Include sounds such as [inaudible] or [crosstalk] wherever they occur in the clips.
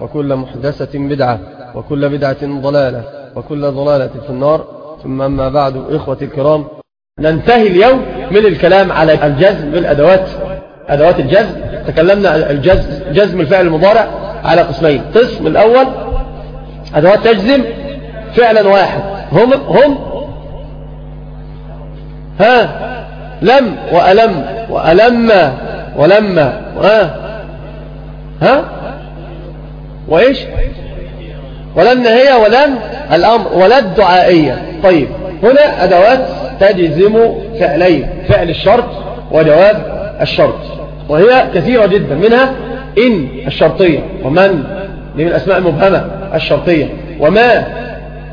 وكل محدثة بدعة وكل بدعة ضلالة وكل ضلالة في النار. ثم أما بعد إخوة الكرام ننتهي اليوم من الكلام على الجزم بالأدوات أدوات الجزم. تكلمنا الجزم جزم الفعل المضارع على قسمين. قسم الأول أدوات تجزم فعلا واحد. هم هم ها لم وألم وألم ولما ها ها؟ وإيش؟ ولن هي ولن الأمر ولا الدعائية. طيب هنا أدوات تجزم فعلين فعل الشرط وجواب الشرط وهي كثيرة جدا منها إن الشرطية ومن من الأسماء المبهمة الشرطية وما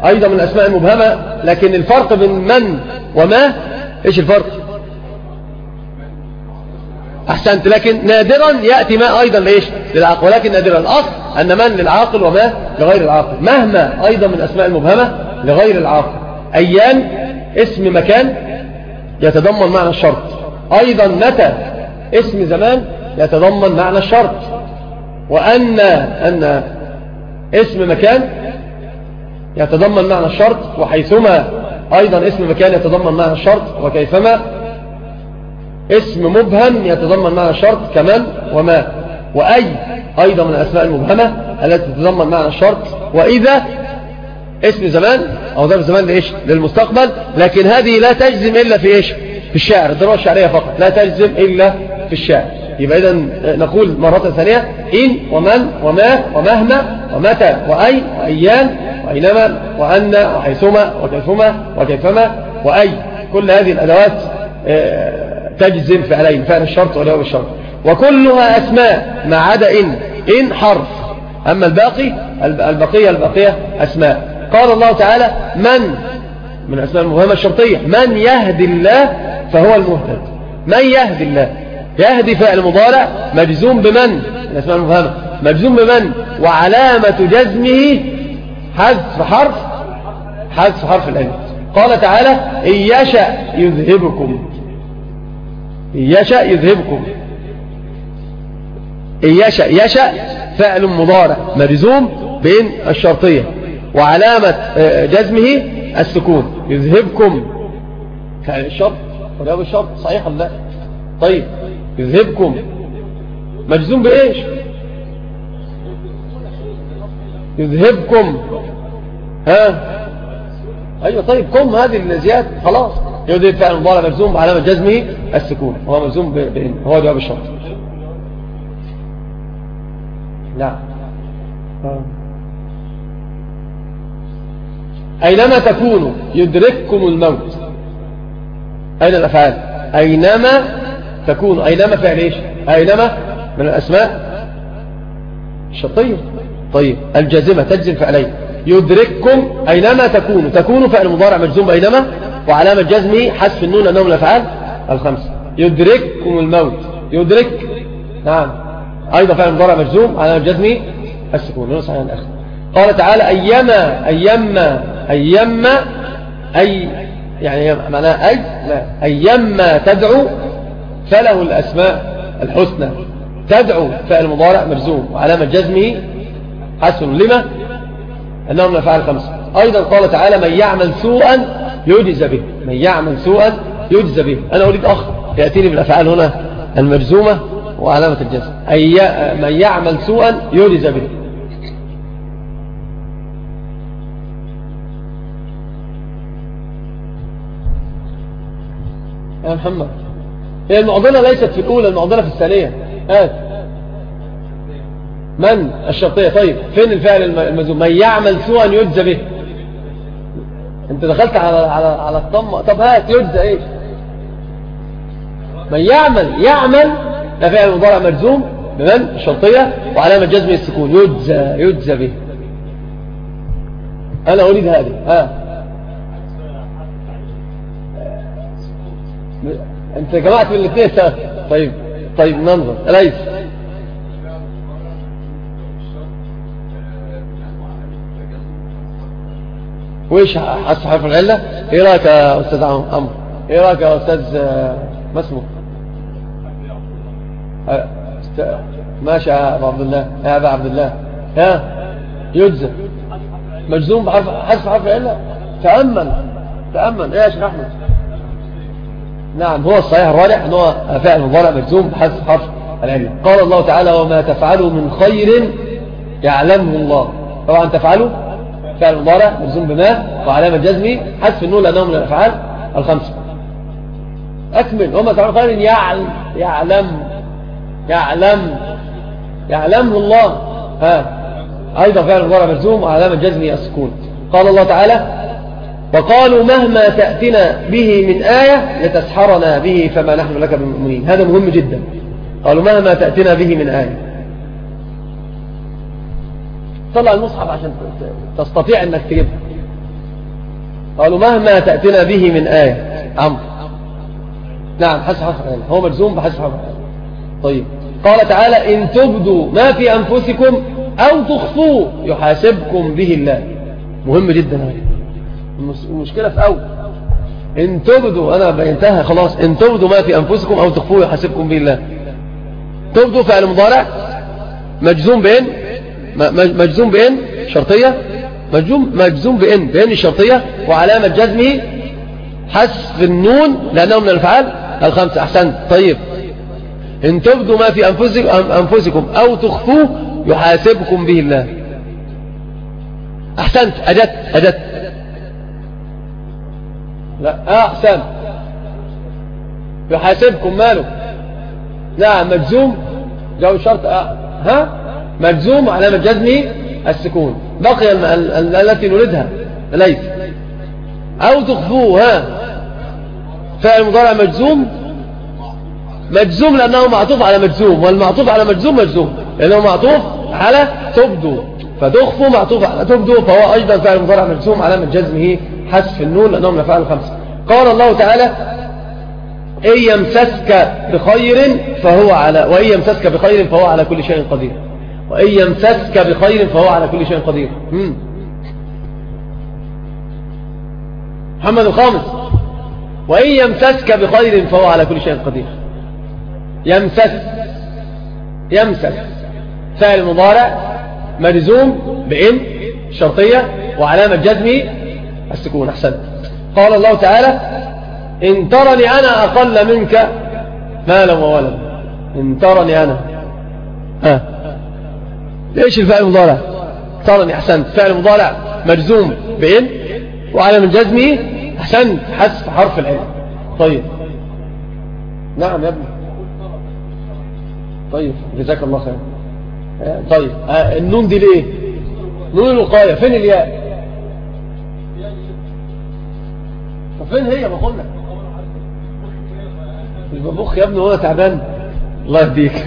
أيضا من الأسماء المبهمة لكن الفرق بين من وما إيش الفرق؟ أحسنت. لكن نادرا يأتي ما أيضا لإيش للعقل ولكن نادرا الأصل أن من للعاقل وما لغير العاقل. مهما أيضا من الأسماء المبهمة لغير العاقل. أيان اسم مكان يتضمن معنى الشرط. أيضا متى اسم زمان يتضمن معنى الشرط. وأن أن اسم مكان يتضمن معنى الشرط. وحيثما أيضا اسم مكان يتضمن معنى الشرط. وكيفما اسم مبهم يتضمن معنى الشرط كمن وما وأي أيضا من الأسماء المبهمة التي تتضمن معنى الشرط وإذا اسم زمان أو ظرف زمان لإيش؟ للمستقبل. لكن هذه لا تجزم إلا في إيش؟ في الشعر الضرورة الشعرية فقط. لا تجزم إلا في الشعر يبقى إذا نقول مرة ثانية إن ومن وما ومهما ومتى. وأي وأيان وأينما وأن وحيثما وكيفما وكيفما وأي. كل هذه الأدوات تجزم فعلين فعل الشرط والجواب الشرط وكلها أسماء ما عدا إن إن حرف. أما الباقي البقية البقية أسماء. قال الله تعالى من من الأسماء المهمة الشرطية من يهدي الله فهو المهتد. من يهدي الله؟ يهدي فعل مضارع مجزوم بمن؟ الأسماء المهمة مجزوم بمن؟ وعلامة جزمه حذف حرف حذف حرف الألف. قال تعالى إن يشأ يذهبكم. يشأ يذهبكم. يشأ يشأ فعل مضارع مجزوم بين الشرطية وعلامة جزمه السكون. يذهبكم. فعل الشرط وجواب الشرط صحيح ولا لا؟ طيب يذهبكم. مجزوم بإيش؟ يذهبكم. ها؟ أيوة طيب كم هذه الزيادة خلاص. يذهب فعل مضارع مجزوم بعلامة جزمه السكون هو مجزوم بإن هو جواب الشرط. نعم أينما تكونوا يدرككم الموت أين الأفعال؟ أينما تكون أينما فعل إيش؟ أينما من الأسماء؟ الشرطية طيب. الجازمة تجزم فعلين يدرككم أينما تكونوا تكونوا فعل مضارع مجزوم أينما وعلامة جزمه حذف النون أنهم الأفعال الخمسة. يدرككم الموت. يدرك. نعم. أيضا فعل مضارع مجزوم علامة جزمه السكون نون صحيح الأخر. قال تعالى أيما أيما أيما أي يعني معناها أي لا. أيما تدعو فله الأسماء الحسنى. تدعو فعل مضارع مجزوم. وعلامة جزمه حسن لما؟ أنهم الأفعال الخمسة. أيضا قال تعالى من يعمل سوءا يجزى به. من يعمل سوءا يجزى به. أنا أريد أخ يأتيني بالأفعال هنا المجزومة وعلامة الجزم. أي من يعمل سوءا يجزى به. يا محمد. هي المعضلة ليست في الأولى المعضلة في الثانية. هات من؟ الشرطية. طيب. فين الفعل المزوم من يعمل سوءا يجزى به. انت دخلت على على على الطم طب هات يجزى إيه؟ من يعمل يعمل ده فعل مضارع مجزوم بمن؟ الشرطية وعلامة جزم السكون يجزى يجزى به. أنا أريد هذه ها. أنت جمعت من الاثنين طيب طيب ننظر. ليس ويش حس حرف العلة إيه رايك يا أستاذ عمرو إيه رايك يا أستاذ ما اسمه؟ ماشي يا أبو عبد الله. يا ابو عبد الله. ها؟ يجزم. مجزوم بحرف حذف حرف العلة تأمل. تأمل. إيه يا شيخ أحمد. نعم هو الصحيح الراجح إن هو فعل مضارع مجزوم بحذف حرف العلة قال الله تعالى وما تفعلوا من خير يعلمه الله. طبعا تفعلوا؟ فعل مضارع مجزوم بما وعلامة جزمي حذف النون لأنه من الأفعال الخمسة. أكمل. وما تفعلوا خير يعلم يعلم يعلم يعلمه الله. ها. أيضا فعل مضارع مجزوم وعلامة جزمي السكون قال الله تعالى وقالوا مهما تأتنا به من آية لتسحرنا به فما نحن لك بمؤمنين. هذا مهم جدا. قالوا مهما تأتنا به من آية. طلع المصحف عشان تستطيع انك تجيبها. قالوا مهما تأتنا به من آية. عمرو. نعم حسب حرف هو مجزوم بحسب حرف طيب. قال تعالى إن تبدوا ما في أنفسكم أو تخفوه يحاسبكم به الله. مهم جدا. المشكلة في أول. إن تبدوا أنا بينتهى خلاص. إن تبدوا ما في أنفسكم أو تخفوه يحاسبكم به الله. تبدوا فعل مضارع؟ مجزوم بإن مجزوم بإن؟ شرطية؟ مجزوم مجزوم بإن. بإن الشرطية وعلامة جزمه حذف النون لأنه من الأفعال الخمسة. أحسنت. طيب. إن تبدوا ما في أنفسكم, أنفسكم أو تخفوه يحاسبكم به الله. أحسنت. أجت أجت لا. أحسن. يحاسبكم ماله. نعم مجزوم. جو شرط. أه. ها؟ مجزوم علامة جزمه السكون. بقي التي نريدها ليس. أو تخفوه ها فعل مضارع مجزوم مجزوم لأنه معطوف على مجزوم والمعطوف على مجزوم مجزوم. لأنه معطوف على تبدو. فتخفوا معطوف على تبدو فهو أيضا فعل مضارع مجزوم علامة جزمه حذف النون لأنه من الأفعال الخمسة. قال الله تعالى إن يمسسك بخير فهو على وإن يمسسك بخير فهو على كل شيء قدير. وإن يمسسك بخير فهو على كل شيء قدير. محمد الخامس. وإن يمسسك بخير فهو على كل شيء قدير. يمسس. يمسس. فعل مضارع مجزوم بإن شرطية وعلامة جزمه السكون. أحسن. قال الله تعالى إن ترني أنا أقل منك مالا وولدا إن ترني أنا. ها. ليش الفعل المضارع؟ ترني أحسنت فعل مضارع مجزوم بإن وعلامة جزمه أحسنت حذف حرف العين. طيب. نعم يا ابني. طيب جزاك الله خير طيب النون دي ليه؟ نون الوقاية. فين الياء؟ فين هي؟ ما قلنا. الببوخ يا ابني هو تعبان. الله يهديك.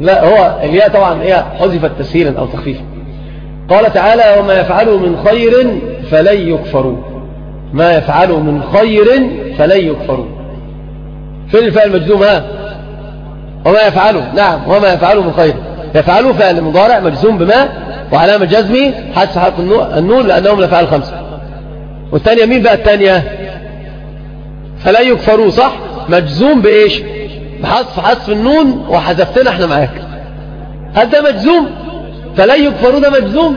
لا هو الياء طبعا هي حذفت تسهيلا أو تخفيفا. قال تعالى وما يفعلوا من خير فلن يكفروا. ما يفعلوا من خير فلن يكفروا. فين الفعل المجزوم؟ ها؟ وما يفعلوا نعم وما يفعلوا من خير. يفعلوا فعل مضارع مجزوم بما؟ وعلامة جزمي حدث حرف النون لأنهم لفعل خمسة. والثانية مين بقى الثانية؟ فلا يكفروا صح؟ مجزوم بإيش؟ بحذف حذف النون وحذفتنا إحنا معاك. هل ده مجزوم؟ فلا يكفروا ده مجزوم.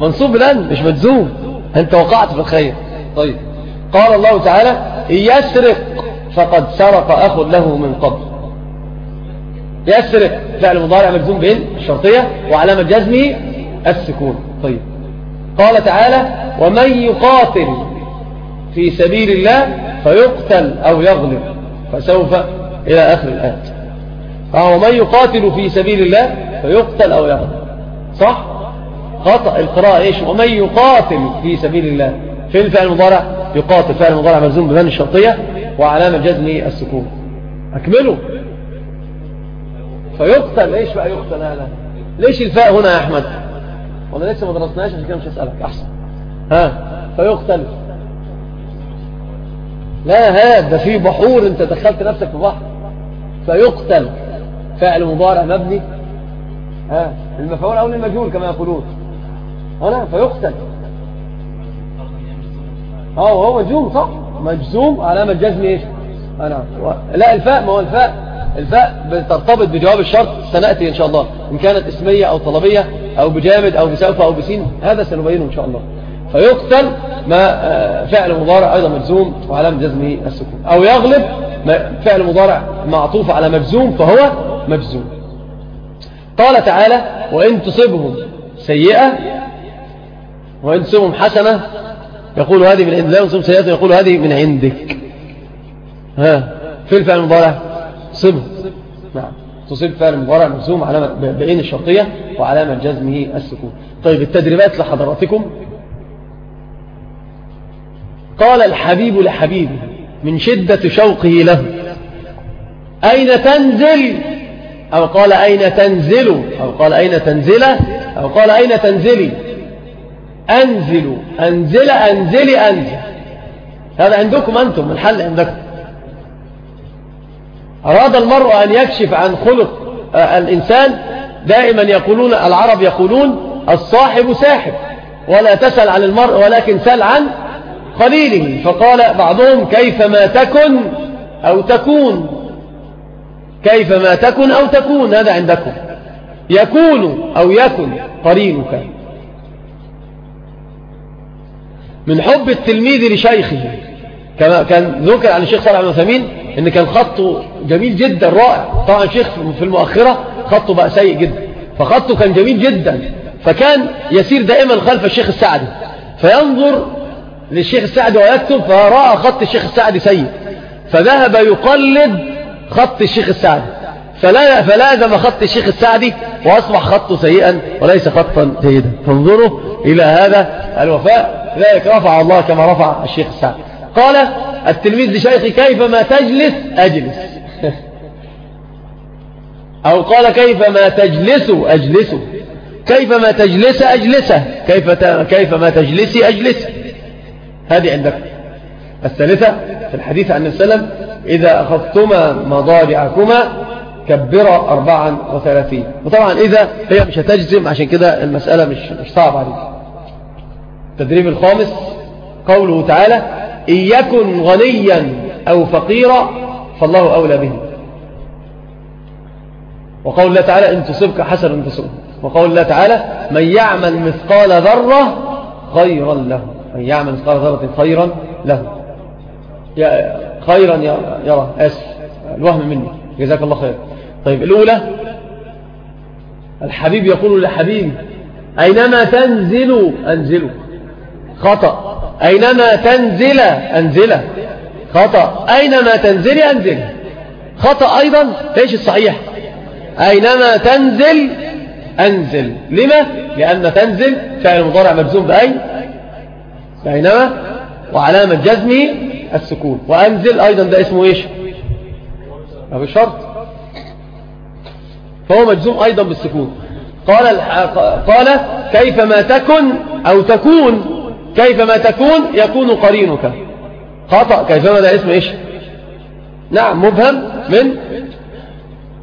منصوب بالان مش مجزوم. انت وقعت في الخير. طيب. قال الله تعالى يسرق فقد سرق أخ له من قبل. يسرق. فعل مضارع مجزوم بين الشرطية وعلامة جزمه السكون. طيب. قال تعالى ومن يقاتل في سبيل الله فيقتل أو يغلب. فسوف إلى آخر الآية. فهو من يقاتل في سبيل الله فيقتل أو يغلب صح؟ خطأ القراءة إيش؟ ومن يقاتل في سبيل الله. في الفعل المضارع؟ يقاتل. فعل المضارع مجزوم بمن الشرطية وعلامة جزمه السكون. أكملوا فيقتل. ليش بقى يقتل هذا؟ ليش الفاء هنا يا أحمد؟ وأنا لسه ما درسناش عشان كده مش هسألك. أحسن. ها؟ فيقتل. لا هذا في بحور أنت دخلت نفسك في بحر. فيقتل فعل مضارع مبني ها المفعول أو المجهول كما يقولون. هنا فيقتل. آه هو مجزوم صح؟ مجزوم علامة جزم إيش؟ أنا. لا الفاء ما هو الفاء. الفاء بترتبط بجواب الشرط سنأتي إن شاء الله. إن كانت اسمية أو طلبية أو بجامد أو بسوف أو بسين هذا سنبينه إن شاء الله. فيقتل ما آه، فعل مضارع أيضا مجزوم وعلامة جزمه السكون. أو يغلب فعل مضارع معطوف على مجزوم فهو مجزوم. قال تعالى وإن تصبهم سيئة وإن تصبهم حسنة يقول هذه من عند الله سيئة يقول هذه من عندك. ها في الفعل المضارع صبه نعم. تصيب فعل المضارع مجزوم علامة بين الشرطية وعلامة جزمه السكون. طيب التدريبات لحضراتكم. قال الحبيب لحبيبه من شدة شوقه له. أين تنزل؟ أو قال أين تنزل؟ أو قال أين تنزل؟ أو قال أين تنزلي أنزل. أنزل أنزلي أنزل. هذا عندكم أنتم الحل عندكم. أراد المرء أن يكشف عن خلق آه، الإنسان. دائما يقولون العرب يقولون الصاحب ساحب. ولا تسأل عن المرء ولكن سل عن قليله. فقال بعضهم كيفما تكن أو تكون. كيفما تكن أو تكون هذا عندكم. يكون أو يكن قرينك. من حب التلميذ لشيخه. كما كان ذكر عن الشيخ صالح بن إن كان خطه جميل جدا رائع. طبعا الشيخ في المؤخرة خطه بقى سيء جدا. فخطه كان جميل جدا. فكان يسير دائما خلف الشيخ السعدي. فينظر للشيخ السعدي ويكتب فرأى خط الشيخ السعدي سيء فذهب يقلد خط الشيخ السعدي فلا فلازم خط الشيخ السعدي وأصبح خطه سيئا وليس خطا جيدا فانظروا إلى هذا الوفاء. ذلك رفع الله كما رفع الشيخ السعدي قال التلميذ لشيخي كيفما تجلس أجلس. [laughs] أو قال كيفما تجلس أجلس. كيفما تجلس أجلسه كيف كيفما تجلسي أجلس. هذه عندك. الثالثة في الحديث عن السلام إذا أخذتما مضاجعكما كبر أربعا وثلاثين. وطبعا إذا هي مش هتجزم عشان كده المسألة مش, مش صعبة عليك. التدريب الخامس قوله تعالى إن يكن غنيا أو فقيرا فالله أولى به. وقول الله تعالى إن تصبك حسن تسؤه وقول الله تعالى من يعمل مثقال ذرة خيرا له. من يعمل مثقال ذرة خيرا له. خيرا يرى أسف الوهم مني. جزاك الله خير. طيب الأولى الحبيب يقول لحبيب أينما تنزل أنزله خطأ. أينما تنزل أنزله خطأ. أينما تنزل أنزله خطأ أيضا. ليش الصحيح؟ أينما تنزل أنزل. لما؟ لأن تنزل فعل مضارع مجزوم بأين بينما وعلامة جزمه السكون. وأنزل أيضا ده اسمه إيش؟ أبو شرط فهو مجزوم أيضا بالسكون. قال قال كيفما تكن أو تكون كيفما تكون يكون قرينك. خطأ. كيفما ده اسمه إيش؟ نعم مبهم من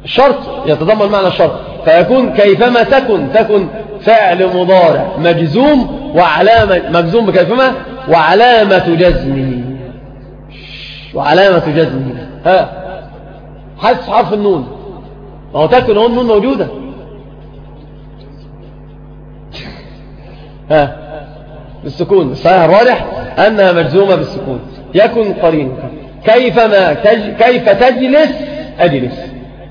الشرط يتضمن معنى الشرط. فيكون كيفما تكن تكن فعل مضارع مجزوم وعلامة مجزوم بكيفما؟ وعلامة جزمه. وعلامة جزمه. ها حذف حرف النون. وهو تكن هون النون موجودة. ها بالسكون. الصحيح الراجح أنها مجزومة بالسكون. يكن قرينك كيفما تج... كيف تجلس أجلس.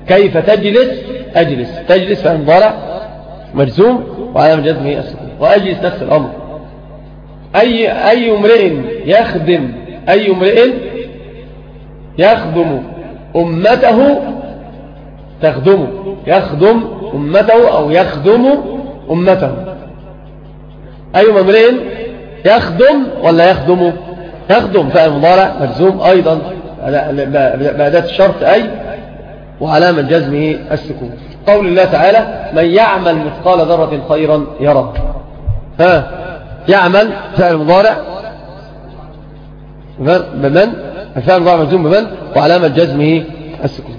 كيف تجلس أجلس تجلس فهم مضارع مجزوم وعلامة جزمه السكون وأجلس نفس الأمر أي, أي امرئ يخدم أي امرئ يخدم أمته تخدم يخدم أمته أو يخدم أمته أي ممرين يخدم ولا يخدم يخدم فعل مضارع مجزوم أيضا بأداة الشرط أي وعلامة جزمه السكون. قول الله تعالى من يعمل مثقال ذرة خيرا يرى ها؟ يعمل فعل مضارع. بمن؟ الفعل مضارع مجزوم بمن؟ وعلامة جزمه السكون.